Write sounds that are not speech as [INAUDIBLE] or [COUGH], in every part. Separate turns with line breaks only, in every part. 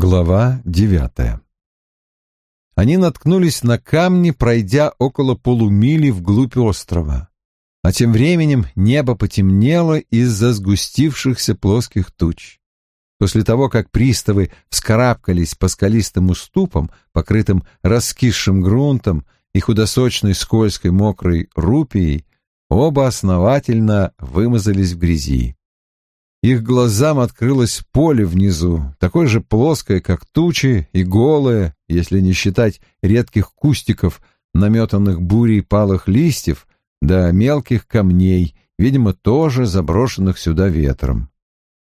Глава девятая Они наткнулись на камни, пройдя около полумили вглубь острова. А тем временем небо потемнело из-за сгустившихся плоских туч. После того, как приставы вскарабкались по скалистым уступам, покрытым раскисшим грунтом и худосочной скользкой мокрой рупией, оба основательно вымазались в грязи. Их глазам открылось поле внизу, такое же плоское, как тучи, и голое, если не считать редких кустиков, наметанных бурей палых листьев, да мелких камней, видимо, тоже заброшенных сюда ветром.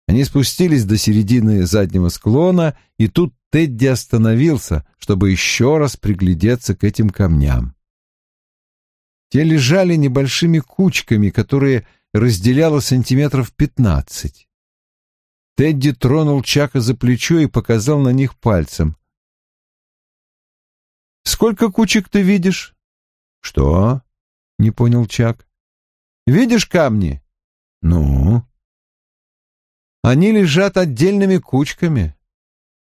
Они спустились до середины заднего склона, и тут Тедди остановился, чтобы еще раз приглядеться к этим камням. Те лежали небольшими кучками, которые разделяло сантиметров пятнадцать. Тедди тронул Чака за плечо и показал на них пальцем. «Сколько кучек ты видишь?» «Что?» — не понял Чак. «Видишь камни?» «Ну?» «Они лежат отдельными кучками.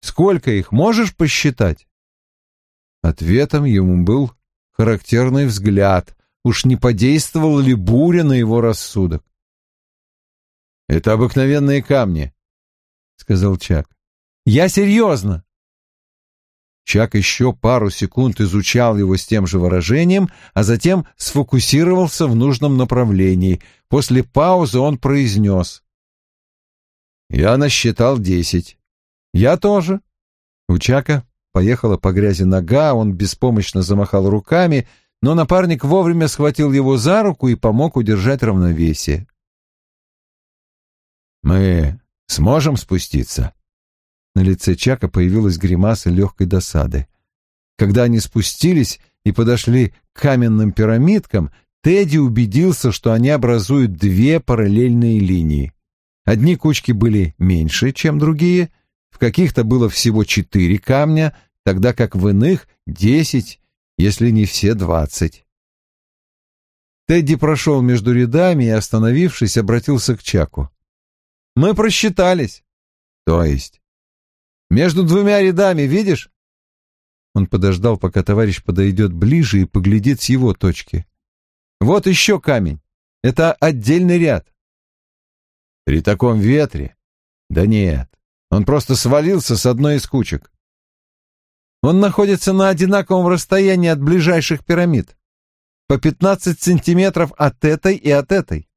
Сколько их, можешь посчитать?» Ответом ему был характерный взгляд, Уж не подействовала ли буря на его рассудок? «Это обыкновенные камни», — сказал Чак. «Я серьезно!» Чак еще пару секунд изучал его с тем же выражением, а затем сфокусировался в нужном направлении. После паузы он произнес. «Я насчитал десять». «Я тоже». У Чака поехала по грязи нога, он беспомощно замахал руками, но напарник вовремя схватил его за руку и помог удержать равновесие. «Мы сможем спуститься?» На лице Чака появилась гримаса легкой досады. Когда они спустились и подошли к каменным пирамидкам, Тедди убедился, что они образуют две параллельные линии. Одни кучки были меньше, чем другие, в каких-то было всего четыре камня, тогда как в иных — десять если не все двадцать. Тедди прошел между рядами и, остановившись, обратился к Чаку. «Мы просчитались». «То есть?» «Между двумя рядами, видишь?» Он подождал, пока товарищ подойдет ближе и поглядит с его точки. «Вот еще камень. Это отдельный ряд». «При таком ветре?» «Да нет, он просто свалился с одной из кучек. Он находится на одинаковом расстоянии от ближайших пирамид. По 15 сантиметров от этой и от этой.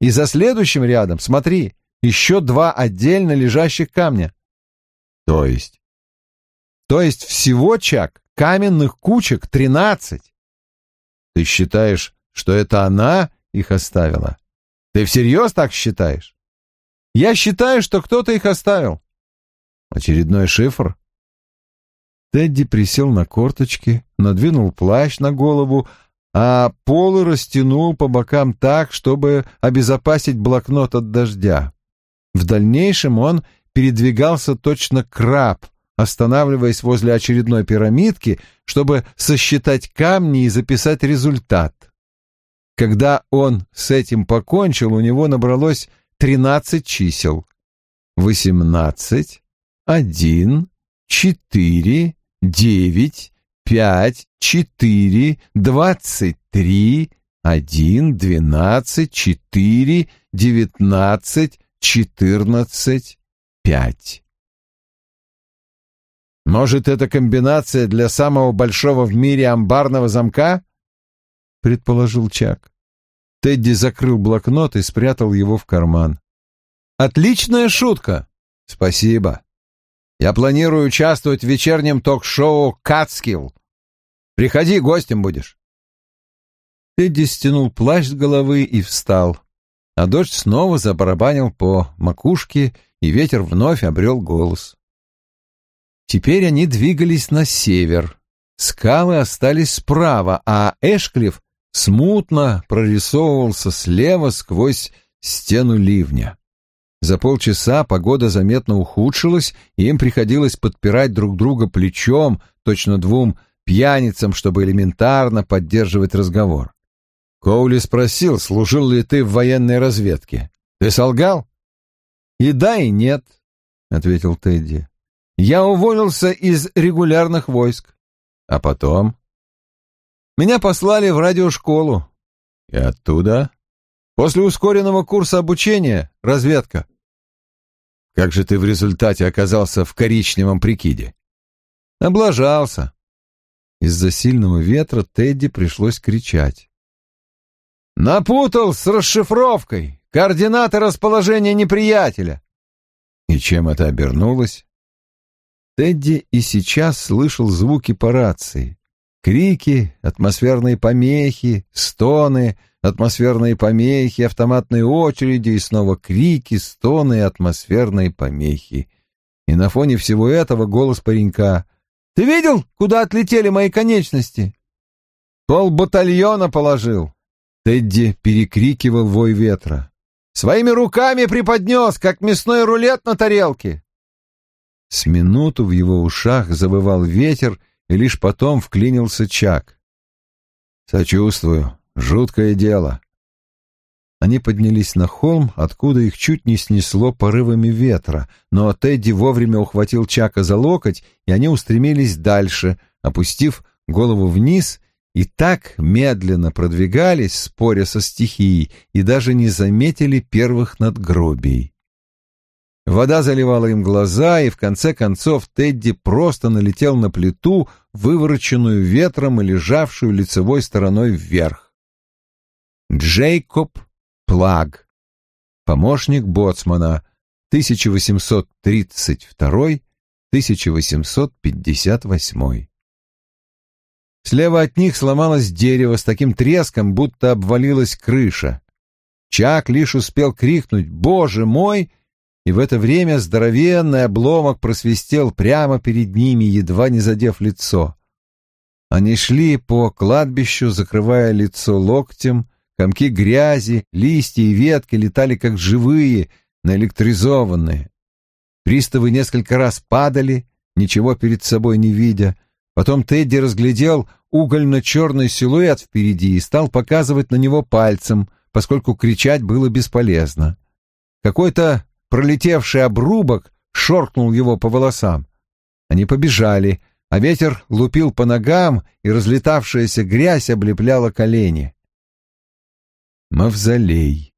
И за следующим рядом, смотри, еще два отдельно лежащих камня. То есть? То есть всего, Чак, каменных кучек тринадцать. Ты считаешь, что это она их оставила? Ты всерьез так считаешь? Я считаю, что кто-то их оставил. Очередной шифр? Тедди присел на корточки, надвинул плащ на голову, а полы растянул по бокам так, чтобы обезопасить блокнот от дождя. В дальнейшем он передвигался точно краб, останавливаясь возле очередной пирамидки, чтобы сосчитать камни и записать результат. Когда он с этим покончил, у него набралось тринадцать чисел. Восемнадцать, один, четыре, девять, пять, четыре, двадцать три, один, двенадцать, четыре, девятнадцать, четырнадцать, пять. Может, это комбинация для самого большого в мире амбарного замка? предположил Чак. Тедди закрыл блокнот и спрятал его в карман. Отличная шутка. Спасибо. Я планирую участвовать в вечернем ток-шоу «Катскилл». Приходи, гостем будешь. Тедди стянул плащ с головы и встал. А дождь снова забарабанил по макушке, и ветер вновь обрел голос. Теперь они двигались на север. Скалы остались справа, а Эшклифф смутно прорисовывался слева сквозь стену ливня. За полчаса погода заметно ухудшилась, и им приходилось подпирать друг друга плечом, точно двум пьяницам, чтобы элементарно поддерживать разговор. Коули спросил, служил ли ты в военной разведке. Ты солгал? И да, и нет, — ответил Тедди. я уволился из регулярных войск. А потом? Меня послали в радиошколу. И оттуда? После ускоренного курса обучения — разведка. Как же ты в результате оказался в коричневом прикиде? Облажался. Из-за сильного ветра Тедди пришлось кричать. Напутал с расшифровкой. Координаты расположения неприятеля. И чем это обернулось? Тедди и сейчас слышал звуки по рации. Крики, атмосферные помехи, стоны, атмосферные помехи, автоматные очереди и снова крики, стоны и атмосферные помехи. И на фоне всего этого голос паренька. «Ты видел, куда отлетели мои конечности?» «Пол батальона положил». Тедди перекрикивал вой ветра. «Своими руками преподнес, как мясной рулет на тарелке». С минуту в его ушах завывал ветер, и лишь потом вклинился Чак. «Сочувствую. Жуткое дело». Они поднялись на холм, откуда их чуть не снесло порывами ветра, но Тедди вовремя ухватил Чака за локоть, и они устремились дальше, опустив голову вниз, и так медленно продвигались, споря со стихией, и даже не заметили первых надгробий. Вода заливала им глаза, и в конце концов Тедди просто налетел на плиту, вывороченную ветром и лежавшую лицевой стороной вверх. Джейкоб Плаг, помощник боцмана, 1832-1858. Слева от них сломалось дерево с таким треском, будто обвалилась крыша. Чак лишь успел крикнуть «Боже мой!» И в это время здоровенный обломок просвистел прямо перед ними, едва не задев лицо. Они шли по кладбищу, закрывая лицо локтем, комки грязи, листья и ветки летали как живые, наэлектризованные. Приставы несколько раз падали, ничего перед собой не видя. Потом Тедди разглядел угольно-черный силуэт впереди и стал показывать на него пальцем, поскольку кричать было бесполезно. Какой-то пролетевший обрубок шоркнул его по волосам. Они побежали, а ветер лупил по ногам, и разлетавшаяся грязь облепляла колени. Мавзолей.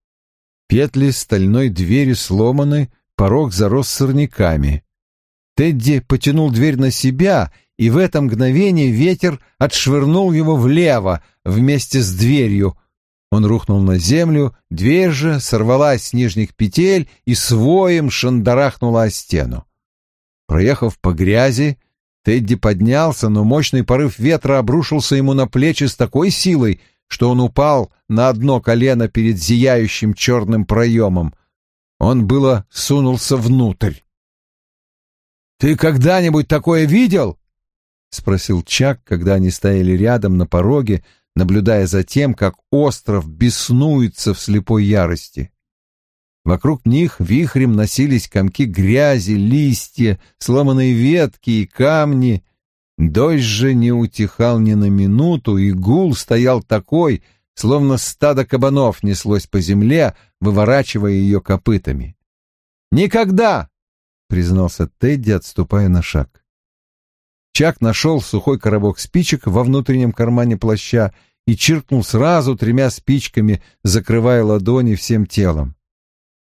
Петли стальной двери сломаны, порог зарос сорняками. Тедди потянул дверь на себя, и в это мгновение ветер отшвырнул его влево вместе с дверью, он рухнул на землю, дверь же сорвалась с нижних петель и своим шандарахнула о стену. Проехав по грязи, Тедди поднялся, но мощный порыв ветра обрушился ему на плечи с такой силой, что он упал на одно колено перед зияющим черным проемом. Он было сунулся внутрь. «Ты когда-нибудь такое видел?» — спросил Чак, когда они стояли рядом на пороге, наблюдая за тем, как остров беснуется в слепой ярости. Вокруг них вихрем носились комки грязи, листья, сломанные ветки и камни. Дождь же не утихал ни на минуту, и гул стоял такой, словно стадо кабанов неслось по земле, выворачивая ее копытами. «Никогда!» — признался Тедди, отступая на шаг. Чак нашел сухой коробок спичек во внутреннем кармане плаща и чиркнул сразу тремя спичками, закрывая ладони всем телом.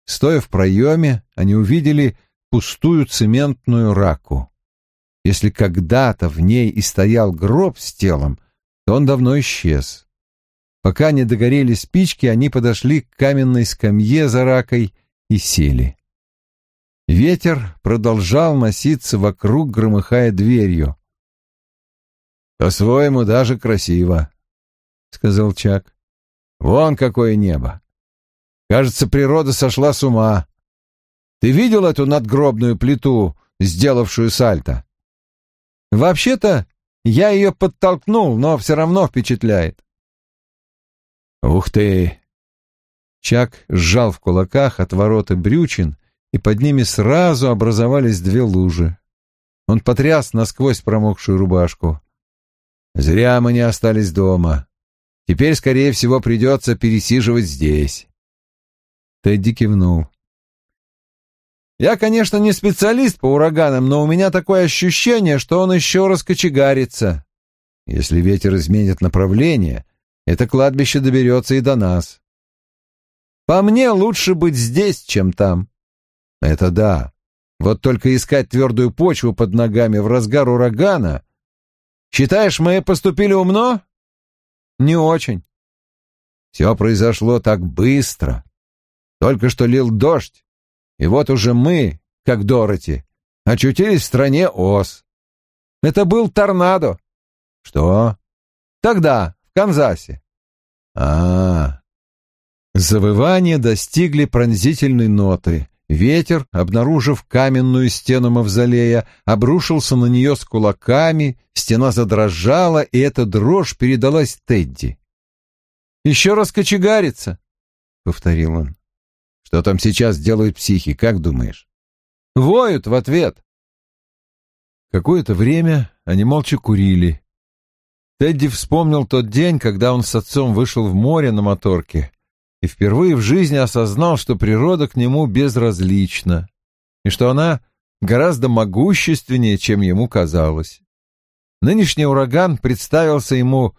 Стоя в проеме, они увидели пустую цементную раку. Если когда-то в ней и стоял гроб с телом, то он давно исчез. Пока не догорели спички, они подошли к каменной скамье за ракой и сели. Ветер продолжал носиться вокруг, громыхая дверью. «По-своему даже красиво», — сказал Чак. «Вон какое небо! Кажется, природа сошла с ума. Ты видел эту надгробную плиту, сделавшую сальто?» «Вообще-то я ее подтолкнул, но все равно впечатляет». «Ух ты!» Чак сжал в кулаках от ворота брючин и под ними сразу образовались две лужи. Он потряс насквозь промокшую рубашку. «Зря мы не остались дома. Теперь, скорее всего, придется пересиживать здесь». Тедди кивнул. Я, конечно, не специалист по ураганам, но у меня такое ощущение, что он еще раз кочегарится. Если ветер изменит направление, это кладбище доберется и до нас. По мне, лучше быть здесь, чем там. Это да. Вот только искать твердую почву под ногами в разгар урагана. Считаешь, мы поступили умно? Не очень. Все произошло так быстро. Только что лил дождь, и вот уже мы, как Дороти, очутились в стране Оз. Это был торнадо. Что? Тогда, в Канзасе. А, -а, -а. Завывания достигли пронзительной ноты. Ветер, обнаружив каменную стену мавзолея, обрушился на нее с кулаками, стена задрожала, и эта дрожь передалась Тедди. «Еще раз кочегарится», — повторил он. Что там сейчас делают психи, как думаешь? Воют в ответ. Какое-то время они молча курили. Тедди вспомнил тот день, когда он с отцом вышел в море на моторке и впервые в жизни осознал, что природа к нему безразлична, и что она гораздо могущественнее, чем ему казалось. Нынешний ураган представился ему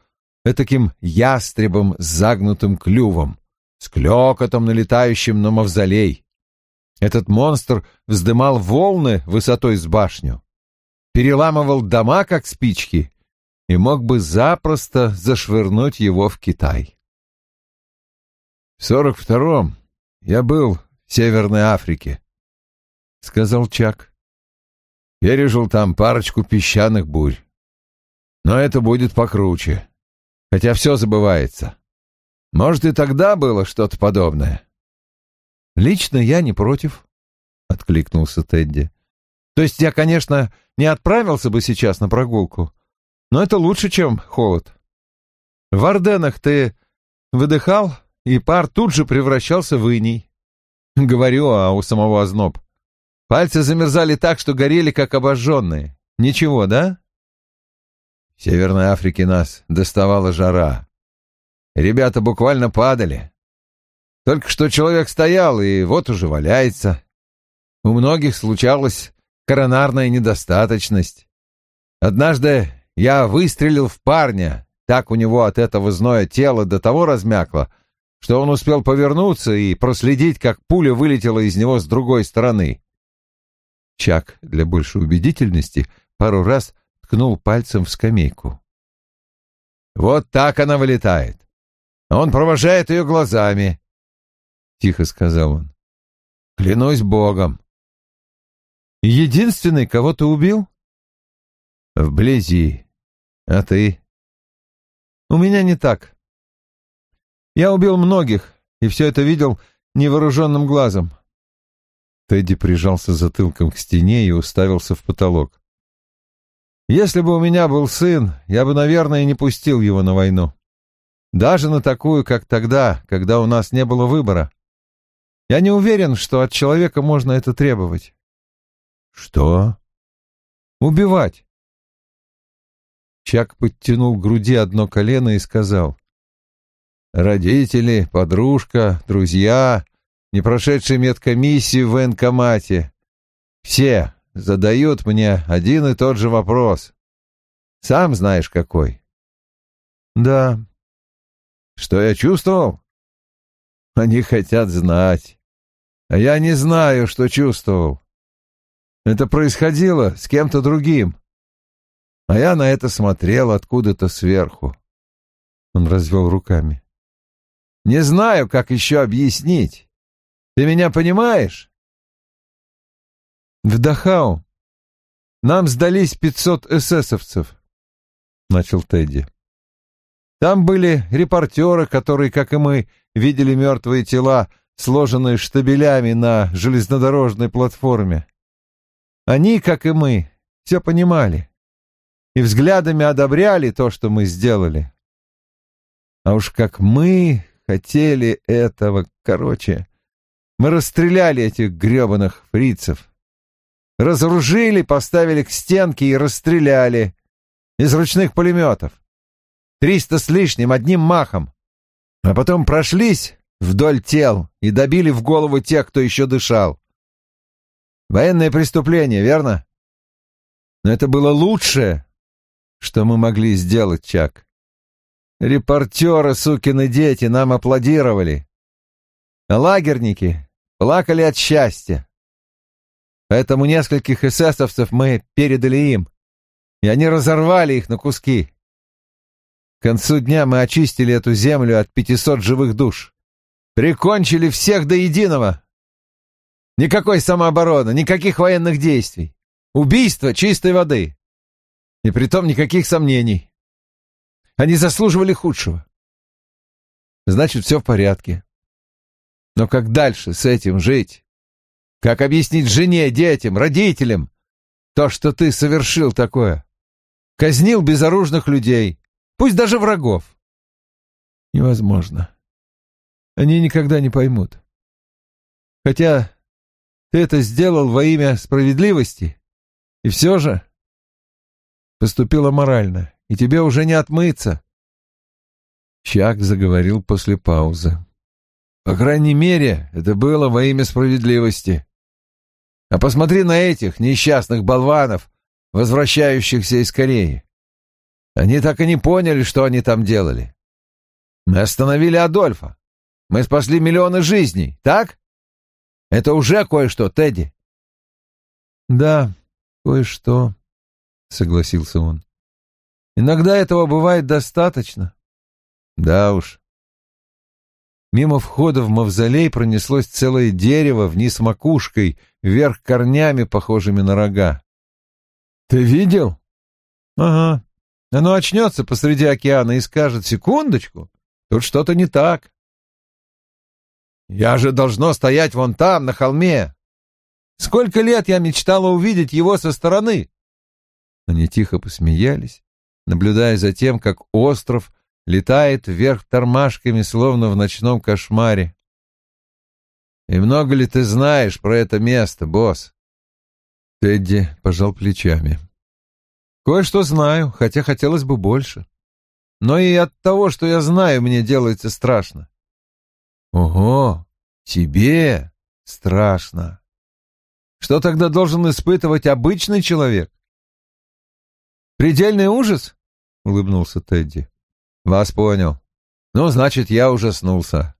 таким ястребом с загнутым клювом, с клёкотом, налетающим на мавзолей. Этот монстр вздымал волны высотой с башню, переламывал дома, как спички, и мог бы запросто зашвырнуть его в Китай. В сорок втором я был в Северной Африке, — сказал Чак. Пережил там парочку песчаных бурь. Но это будет покруче, хотя все забывается. Может, и тогда было что-то подобное. Лично я не против, откликнулся Тедди. То есть я, конечно, не отправился бы сейчас на прогулку, но это лучше, чем холод. В Орденах ты выдыхал, и пар тут же превращался в иней. [LAUGHS] Говорю, а у самого озноб. Пальцы замерзали так, что горели, как обожженные. Ничего, да? В Северной Африке нас доставала жара. Ребята буквально падали. Только что человек стоял, и вот уже валяется. У многих случалась коронарная недостаточность. Однажды я выстрелил в парня, так у него от этого зноя тело до того размякло, что он успел повернуться и проследить, как пуля вылетела из него с другой стороны. Чак для большей убедительности пару раз ткнул пальцем в скамейку. Вот так она вылетает. Он провожает ее глазами, — тихо сказал он. — Клянусь Богом. — Единственный, кого ты убил? — Вблизи. А ты? — У меня не так. Я убил многих, и все это видел невооруженным глазом. Тедди прижался затылком к стене и уставился в потолок. Если бы у меня был сын, я бы, наверное, не пустил его на войну. Даже на такую, как тогда, когда у нас не было выбора. Я не уверен, что от человека можно это требовать. Что? Убивать. Чак подтянул к груди одно колено и сказал. Родители, подружка, друзья, не прошедшие медкомиссию в военкомате. Все задают мне один и тот же вопрос. Сам знаешь какой. Да, что я чувствовал? Они хотят знать. А я не знаю, что чувствовал. Это происходило с кем-то другим. А я на это смотрел откуда-то сверху. Он развел руками. Не знаю, как еще объяснить. Ты меня понимаешь? В Дахау нам сдались пятьсот эсэсовцев, — начал Тедди. Там были репортеры, которые, как и мы, видели мертвые тела, сложенные штабелями на железнодорожной платформе. Они, как и мы, все понимали и взглядами одобряли то, что мы сделали. А уж как мы хотели этого, короче, мы расстреляли этих гребаных фрицев. Разоружили, поставили к стенке и расстреляли из ручных пулеметов. Триста с лишним одним махом. А потом прошлись вдоль тел и добили в голову тех, кто еще дышал. Военное преступление, верно? Но это было лучшее, что мы могли сделать, Чак. Репортеры, сукины дети, нам аплодировали. Лагерники плакали от счастья. Поэтому нескольких эсэсовцев мы передали им, и они разорвали их на куски. К концу дня мы очистили эту землю от пятисот живых душ. Прикончили всех до единого. Никакой самообороны, никаких военных действий. Убийство чистой воды. И притом никаких сомнений. Они заслуживали худшего. Значит, все в порядке. Но как дальше с этим жить? Как объяснить жене, детям, родителям то, что ты совершил такое? Казнил безоружных людей, пусть даже врагов. Невозможно. Они никогда не поймут. Хотя ты это сделал во имя справедливости, и все же поступила морально, и тебе уже не отмыться. Чак заговорил после паузы. По крайней мере, это было во имя справедливости. А посмотри на этих несчастных болванов, возвращающихся из Кореи. Они так и не поняли, что они там делали. Мы остановили Адольфа. Мы спасли миллионы жизней, так? Это уже кое-что, Тедди. Да, кое-что, согласился он. Иногда этого бывает достаточно. Да уж. Мимо входа в мавзолей пронеслось целое дерево вниз макушкой, вверх корнями, похожими на рога. Ты видел? Ага. Оно очнется посреди океана и скажет, секундочку, тут что-то не так. Я же должно стоять вон там, на холме. Сколько лет я мечтала увидеть его со стороны. Они тихо посмеялись, наблюдая за тем, как остров летает вверх тормашками, словно в ночном кошмаре. «И много ли ты знаешь про это место, босс?» Тедди пожал плечами. «Кое-что знаю, хотя хотелось бы больше. Но и от того, что я знаю, мне делается страшно. Ого, тебе страшно. Что тогда должен испытывать обычный человек? Предельный ужас? Улыбнулся Тедди. Вас понял. Ну, значит, я ужаснулся.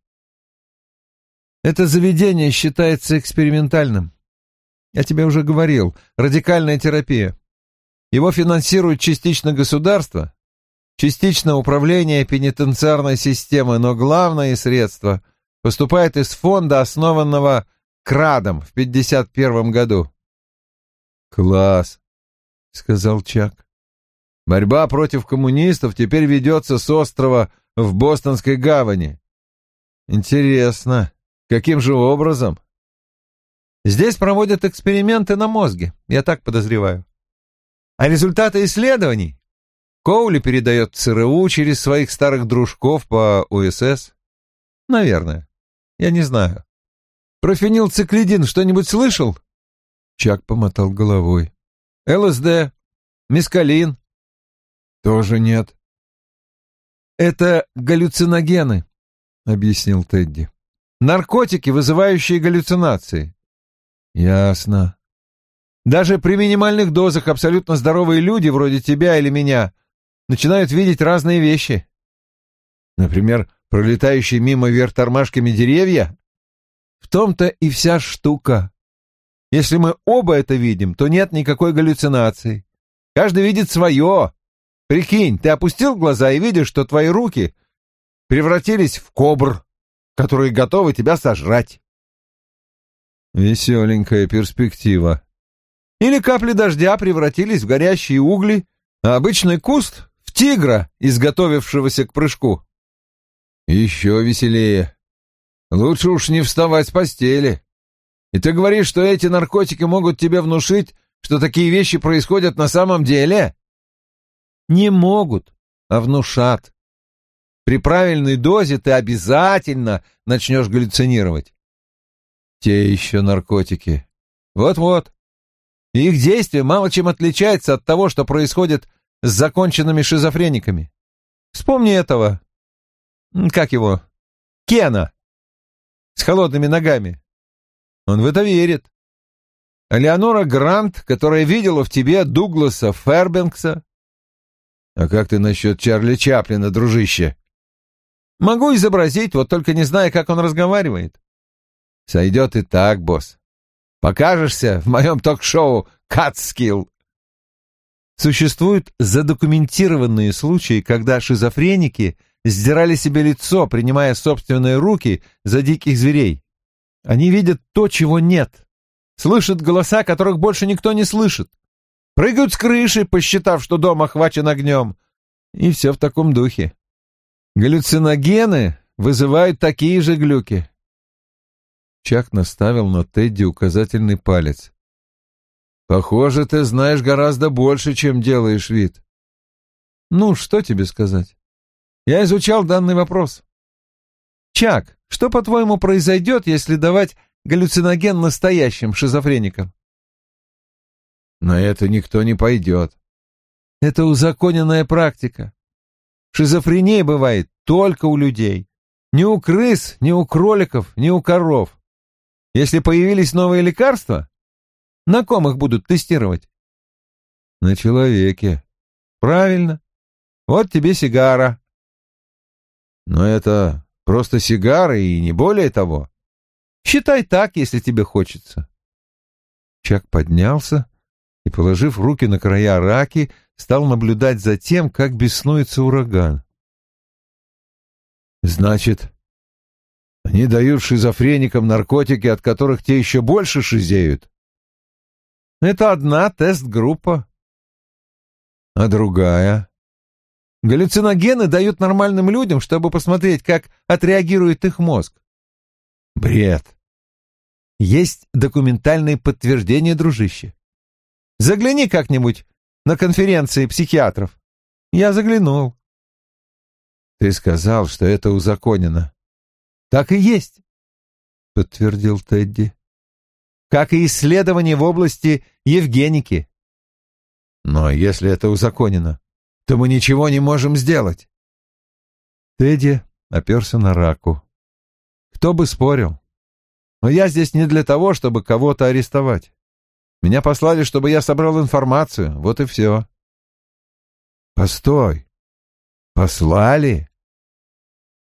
Это заведение считается экспериментальным. Я тебе уже говорил, радикальная терапия. Его финансирует частично государство, частично управление пенитенциарной системой, но главное средство — поступает из фонда, основанного Крадом в 51 году. «Класс», — сказал Чак. «Борьба против коммунистов теперь ведется с острова в Бостонской гавани. Интересно, каким же образом?» «Здесь проводят эксперименты на мозге, я так подозреваю. А результаты исследований Коули передает ЦРУ через своих старых дружков по УСС. Наверное. Я не знаю. Про фенилциклидин что-нибудь слышал? Чак помотал головой. ЛСД, мискалин. Тоже нет. Это галлюциногены, объяснил Тедди. Наркотики, вызывающие галлюцинации. Ясно. Даже при минимальных дозах абсолютно здоровые люди, вроде тебя или меня, начинают видеть разные вещи. Например, пролетающие мимо вверх тормашками деревья? В том-то и вся штука. Если мы оба это видим, то нет никакой галлюцинации. Каждый видит свое. Прикинь, ты опустил глаза и видишь, что твои руки превратились в кобр, которые готовы тебя сожрать. Веселенькая перспектива. Или капли дождя превратились в горящие угли, а обычный куст — в тигра, изготовившегося к прыжку. Еще веселее. Лучше уж не вставать с постели. И ты говоришь, что эти наркотики могут тебе внушить, что такие вещи происходят на самом деле? Не могут, а внушат. При правильной дозе ты обязательно начнешь галлюцинировать. Те еще наркотики. Вот-вот. их действие мало чем отличается от того, что происходит с законченными шизофрениками. Вспомни этого как его? Кена. С холодными ногами. Он в это верит. А Леонора Грант, которая видела в тебе Дугласа Фербенкса? А как ты насчет Чарли Чаплина, дружище? Могу изобразить, вот только не знаю, как он разговаривает. Сойдет и так, босс. Покажешься в моем ток-шоу «Катскилл». Существуют задокументированные случаи, когда шизофреники сдирали себе лицо, принимая собственные руки за диких зверей. Они видят то, чего нет, слышат голоса, которых больше никто не слышит, прыгают с крыши, посчитав, что дом охвачен огнем, и все в таком духе. Галлюциногены вызывают такие же глюки. Чак наставил на Тедди указательный палец. Похоже, ты знаешь гораздо больше, чем делаешь вид. Ну, что тебе сказать? Я изучал данный вопрос. Чак, что, по-твоему, произойдет, если давать галлюциноген настоящим шизофреникам? На это никто не пойдет. Это узаконенная практика. Шизофрения бывает только у людей. Ни у крыс, ни у кроликов, ни у коров. Если появились новые лекарства, на ком их будут тестировать? На человеке. Правильно. Вот тебе сигара. Но это просто сигара и не более того. Считай так, если тебе хочется. Чак поднялся и, положив руки на края раки, стал наблюдать за тем, как беснуется ураган. Значит, они дают шизофреникам наркотики, от которых те еще больше шизеют? Это одна тест-группа. А другая? Галлюциногены дают нормальным людям, чтобы посмотреть, как отреагирует их мозг. Бред. Есть документальные подтверждения, дружище. Загляни как-нибудь на конференции психиатров. Я заглянул. Ты сказал, что это узаконено. Так и есть, подтвердил Тедди как и исследования в области Евгеники. Но если это узаконено, то мы ничего не можем сделать. Тедди оперся на раку. Кто бы спорил. Но я здесь не для того, чтобы кого-то арестовать. Меня послали, чтобы я собрал информацию, вот и все. Постой. Послали?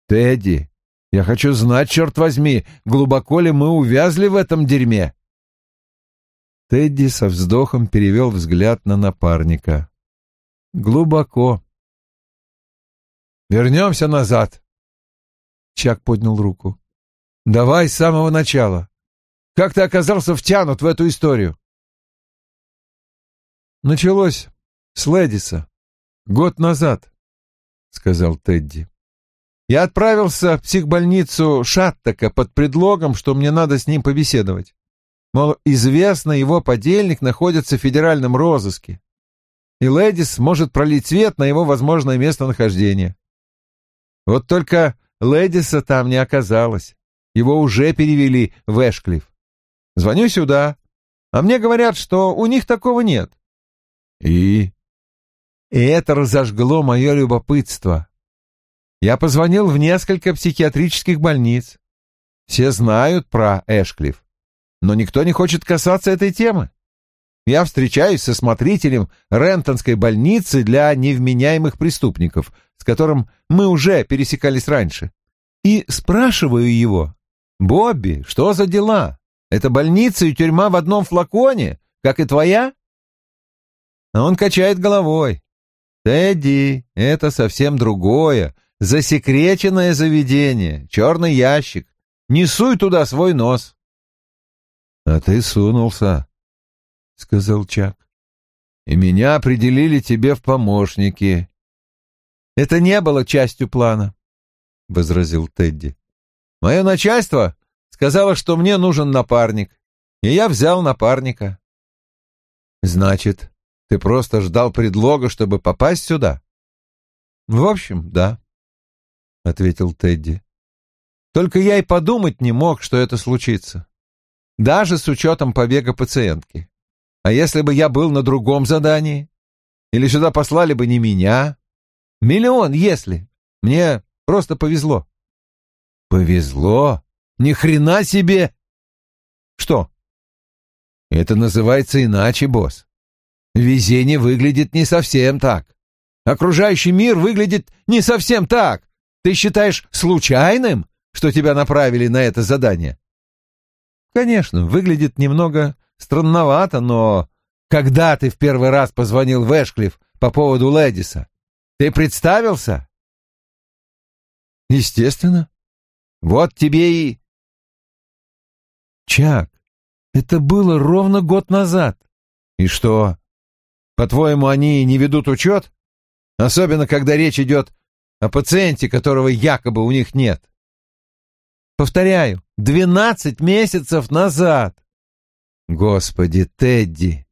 Тедди, я хочу знать, черт возьми, глубоко ли мы увязли в этом дерьме? Тедди со вздохом перевел взгляд на напарника. «Глубоко». «Вернемся назад». Чак поднял руку. «Давай с самого начала. Как ты оказался втянут в эту историю?» «Началось с Ледиса. Год назад», — сказал Тедди. «Я отправился в психбольницу Шаттака под предлогом, что мне надо с ним побеседовать. Мол, известно, его подельник находится в федеральном розыске, и Лэдис может пролить свет на его возможное местонахождение. Вот только Лэдиса там не оказалось. Его уже перевели в Эшклифф. Звоню сюда, а мне говорят, что у них такого нет. И? И это разожгло мое любопытство. Я позвонил в несколько психиатрических больниц. Все знают про Эшклифф но никто не хочет касаться этой темы. Я встречаюсь со смотрителем Рентонской больницы для невменяемых преступников, с которым мы уже пересекались раньше, и спрашиваю его, «Бобби, что за дела? Это больница и тюрьма в одном флаконе, как и твоя?» А он качает головой. «Тедди, это совсем другое, засекреченное заведение, черный ящик. Не суй туда свой нос». «А ты сунулся», — сказал Чак. «И меня определили тебе в помощники». «Это не было частью плана», — возразил Тедди. «Мое начальство сказало, что мне нужен напарник, и я взял напарника». «Значит, ты просто ждал предлога, чтобы попасть сюда?» «В общем, да», — ответил Тедди. «Только я и подумать не мог, что это случится даже с учетом побега пациентки. А если бы я был на другом задании? Или сюда послали бы не меня? Миллион, если. Мне просто повезло. Повезло? Ни хрена себе! Что? Это называется иначе, босс. Везение выглядит не совсем так. Окружающий мир выглядит не совсем так. Ты считаешь случайным, что тебя направили на это задание? Конечно, выглядит немного странновато, но когда ты в первый раз позвонил в Эшклифф по поводу Лэдиса, ты представился? Естественно. Вот тебе и... Чак, это было ровно год назад. И что? По-твоему, они не ведут учет? Особенно, когда речь идет о пациенте, которого якобы у них нет. Повторяю, двенадцать месяцев назад. Господи, Тедди!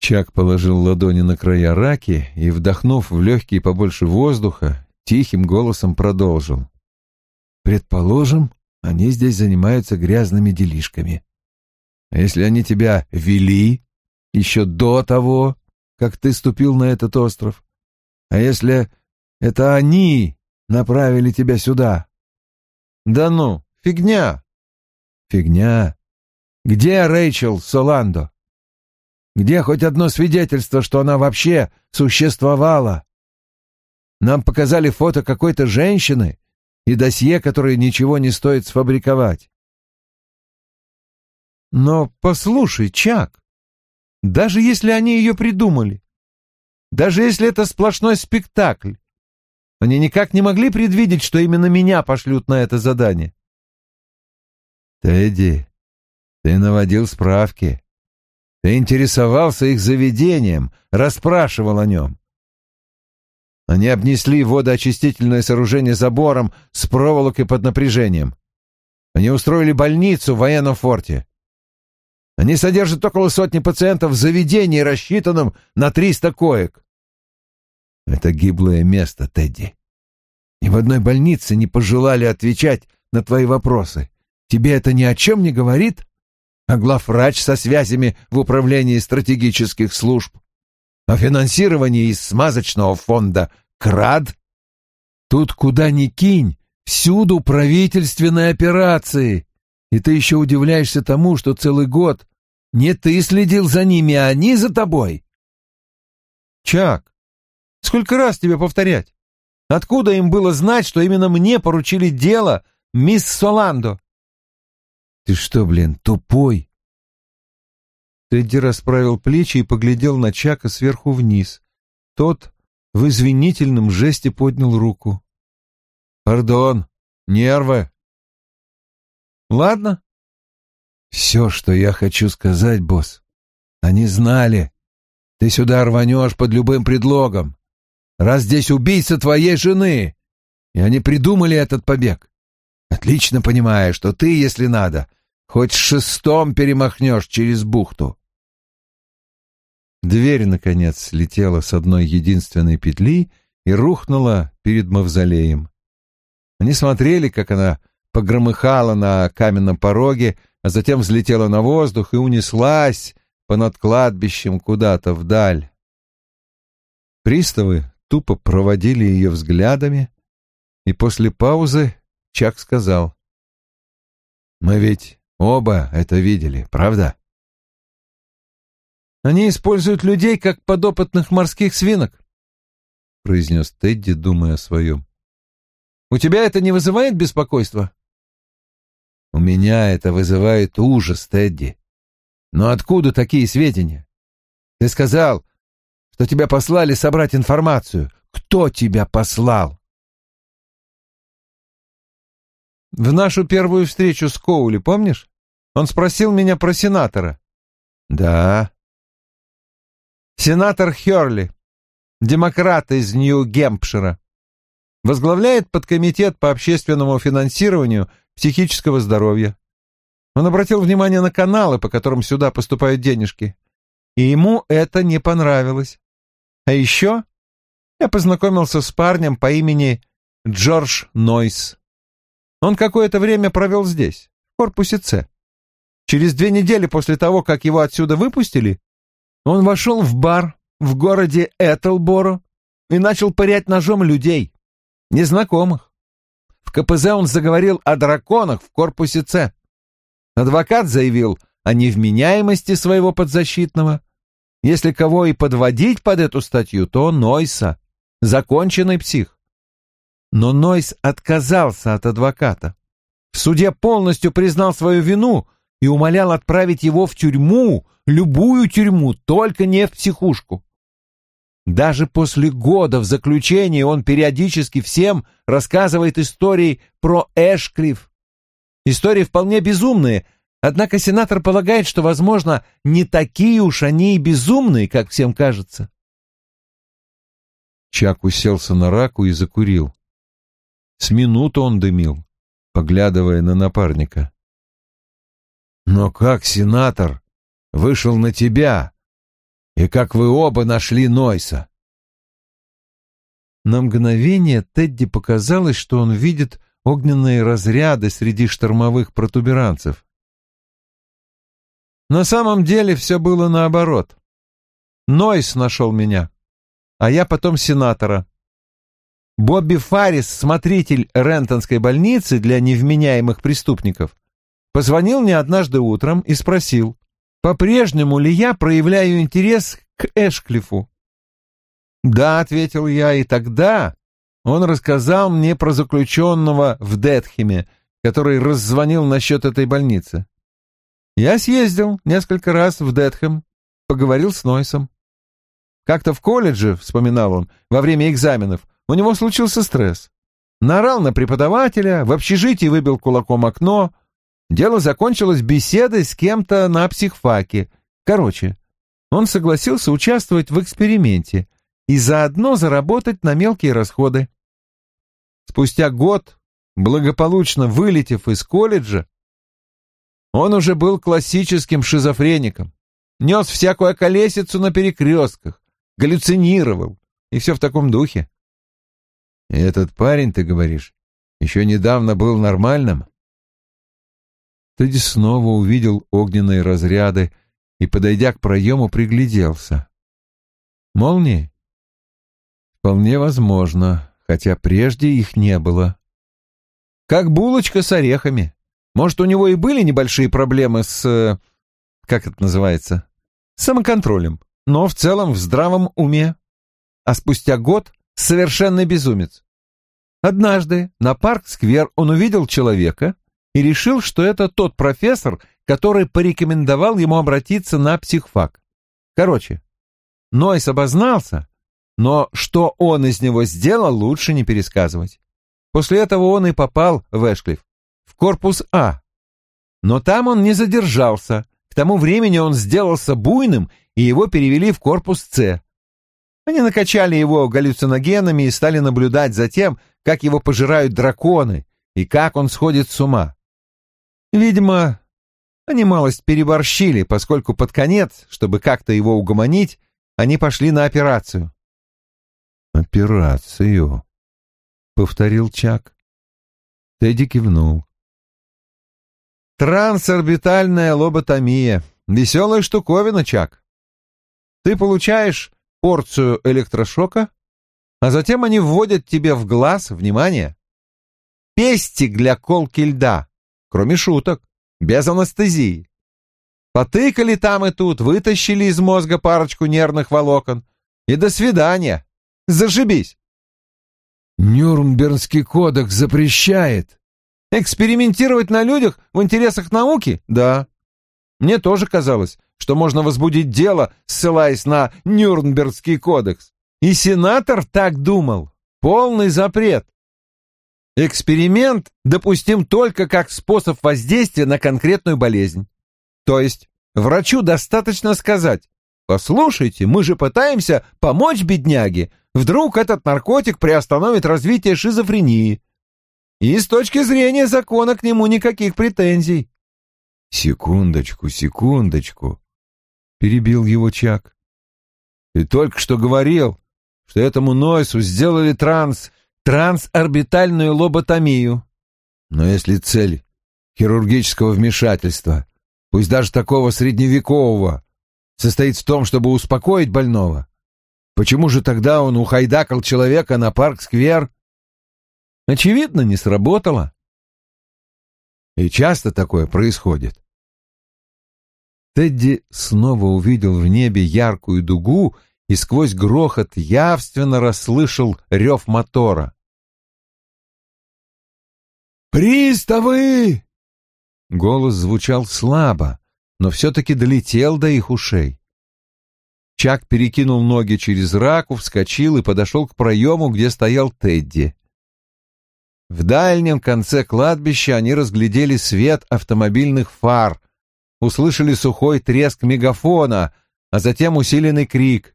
Чак положил ладони на края раки и, вдохнув в легкие побольше воздуха, тихим голосом продолжил. Предположим, они здесь занимаются грязными делишками. А если они тебя вели еще до того, как ты ступил на этот остров? А если это они направили тебя сюда? Да ну, фигня. Фигня. Где Рэйчел Соландо? Где хоть одно свидетельство, что она вообще существовала? Нам показали фото какой-то женщины и досье, которое ничего не стоит сфабриковать. Но послушай, Чак, даже если они ее придумали, даже если это сплошной спектакль, они никак не могли предвидеть, что именно меня пошлют на это задание. Тедди, ты наводил справки. Ты интересовался их заведением, расспрашивал о нем. Они обнесли водоочистительное сооружение забором с проволокой под напряжением. Они устроили больницу в военном форте. Они содержат около сотни пациентов в заведении, рассчитанном на триста коек. Это гиблое место, Тедди. Ни в одной больнице не пожелали отвечать на твои вопросы. Тебе это ни о чем не говорит? А главврач со связями в управлении стратегических служб? О финансировании из смазочного фонда КРАД? Тут куда ни кинь, всюду правительственные операции. И ты еще удивляешься тому, что целый год не ты следил за ними, а они за тобой. Чак, сколько раз тебе повторять? Откуда им было знать, что именно мне поручили дело, мисс Соландо? Ты что, блин, тупой? Тедди расправил плечи и поглядел на Чака сверху вниз. Тот в извинительном жесте поднял руку. «Пардон, нервы». «Ладно». «Все, что я хочу сказать, босс. Они знали. Ты сюда рванешь под любым предлогом. Раз здесь убийца твоей жены, и они придумали этот побег. Отлично понимая, что ты, если надо, хоть шестом перемахнешь через бухту». Дверь, наконец, слетела с одной единственной петли и рухнула перед мавзолеем. Они смотрели, как она погромыхала на каменном пороге, а затем взлетела на воздух и унеслась понад кладбищем куда-то вдаль. Приставы тупо проводили ее взглядами, и после паузы Чак сказал, «Мы ведь оба это видели, правда?» Они используют людей как подопытных морских свинок, — произнес Тедди, думая о своем. У тебя это не вызывает беспокойства? У меня это вызывает ужас, Тедди. Но откуда такие сведения? Ты сказал, что тебя послали собрать информацию. Кто тебя послал? В нашу первую встречу с Коули, помнишь? Он спросил меня про сенатора. Да, Сенатор Херли, демократ из Нью-Гемпшира, возглавляет подкомитет по общественному финансированию психического здоровья. Он обратил внимание на каналы, по которым сюда поступают денежки, и ему это не понравилось. А еще я познакомился с парнем по имени Джордж Нойс. Он какое-то время провел здесь, в корпусе С. Через две недели после того, как его отсюда выпустили, он вошел в бар в городе Этелборо и начал пырять ножом людей, незнакомых. В КПЗ он заговорил о драконах в корпусе С. Адвокат заявил, о невменяемости своего подзащитного. Если кого и подводить под эту статью, то Нойса, законченный псих. Но Нойс отказался от адвоката. В суде полностью признал свою вину и умолял отправить его в тюрьму, любую тюрьму, только не в психушку. Даже после года в заключении он периодически всем рассказывает истории про Эшклифф. Истории вполне безумные, однако сенатор полагает, что, возможно, не такие уж они и безумные, как всем кажется. Чак уселся на раку и закурил. С минуту он дымил, поглядывая на напарника. «Но как сенатор вышел на тебя?» И как вы оба нашли Нойса?» На мгновение Тедди показалось, что он видит огненные разряды среди штормовых протуберанцев. На самом деле все было наоборот. Нойс нашел меня, а я потом сенатора. Бобби Фаррис, смотритель Рентонской больницы для невменяемых преступников, позвонил мне однажды утром и спросил, по-прежнему ли я проявляю интерес к Эшклифу? Да, ответил я, и тогда он рассказал мне про заключенного в Детхеме, который раззвонил насчет этой больницы. Я съездил несколько раз в Детхэм, поговорил с Нойсом. Как-то в колледже, вспоминал он, во время экзаменов, у него случился стресс. Наорал на преподавателя, в общежитии выбил кулаком окно, Дело закончилось беседой с кем-то на психфаке. Короче, он согласился участвовать в эксперименте и заодно заработать на мелкие расходы. Спустя год, благополучно вылетев из колледжа, он уже был классическим шизофреником, нес всякую околесицу на перекрестках, галлюцинировал, и все в таком духе. Этот парень, ты говоришь, еще недавно был нормальным? Тедди снова увидел огненные разряды и, подойдя к проему, пригляделся. Молнии? Вполне возможно, хотя прежде их не было. Как булочка с орехами. Может, у него и были небольшие проблемы с... Э, как это называется? Самоконтролем, но в целом в здравом уме. А спустя год совершенный безумец. Однажды на парк-сквер он увидел человека, и решил, что это тот профессор, который порекомендовал ему обратиться на психфак. Короче, Нойс обознался, но что он из него сделал, лучше не пересказывать. После этого он и попал в Эшклифф, в корпус А. Но там он не задержался, к тому времени он сделался буйным, и его перевели в корпус С. Они накачали его галлюциногенами и стали наблюдать за тем, как его пожирают драконы и как он сходит с ума. Видимо, они малость переборщили, поскольку под конец, чтобы как-то его угомонить, они пошли на операцию. «Операцию», — повторил Чак. Тедди кивнул. «Трансорбитальная лоботомия. Веселая штуковина, Чак. Ты получаешь порцию электрошока, а затем они вводят тебе в глаз, внимание, пестик для колки льда, Кроме шуток, без анестезии. Потыкали там и тут, вытащили из мозга парочку нервных волокон. И до свидания. Зажибись. Нюрнбергский кодекс запрещает. Экспериментировать на людях в интересах науки? Да. Мне тоже казалось, что можно возбудить дело, ссылаясь на Нюрнбергский кодекс. И сенатор так думал. Полный запрет. Эксперимент допустим только как способ воздействия на конкретную болезнь. То есть врачу достаточно сказать, послушайте, мы же пытаемся помочь бедняге, вдруг этот наркотик приостановит развитие шизофрении. И с точки зрения закона к нему никаких претензий. Секундочку, секундочку, перебил его Чак. Ты только что говорил, что этому Нойсу сделали транс трансорбитальную лоботомию. Но если цель хирургического вмешательства, пусть даже такого средневекового, состоит в том, чтобы успокоить больного, почему же тогда он ухайдакал человека на парк-сквер? Очевидно, не сработало. И часто такое происходит. Тедди снова увидел в небе яркую дугу и сквозь грохот явственно расслышал рев мотора. «Приставы!» Голос звучал слабо, но все-таки долетел до их ушей. Чак перекинул ноги через раку, вскочил и подошел к проему, где стоял Тедди. В дальнем конце кладбища они разглядели свет автомобильных фар, услышали сухой треск мегафона, а затем усиленный крик.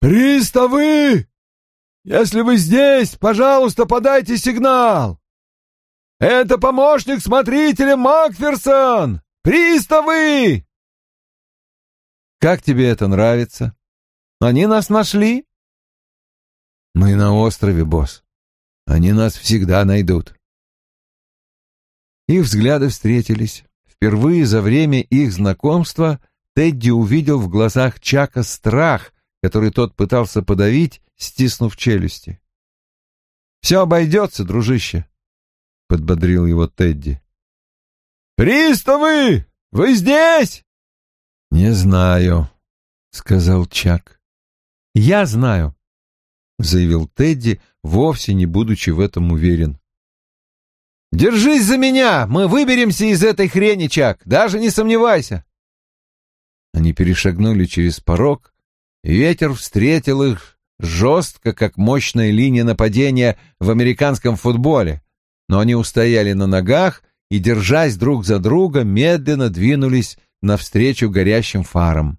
«Приставы! Если вы здесь, пожалуйста, подайте сигнал! Это помощник смотрителя Макферсон! Приставы!» «Как тебе это нравится? Они нас нашли?» «Мы на острове, босс. Они нас всегда найдут». Их взгляды встретились. Впервые за время их знакомства Тедди увидел в глазах Чака страх, который тот пытался подавить, стиснув челюсти. «Все обойдется, дружище», — подбодрил его Тедди. «Приставы! Вы здесь?» «Не знаю», — сказал Чак. «Я знаю», — заявил Тедди, вовсе не будучи в этом уверен. «Держись за меня! Мы выберемся из этой хрени, Чак! Даже не сомневайся!» Они перешагнули через порог, ветер встретил их жестко, как мощная линия нападения в американском футболе, но они устояли на ногах и, держась друг за друга, медленно двинулись навстречу горящим фарам.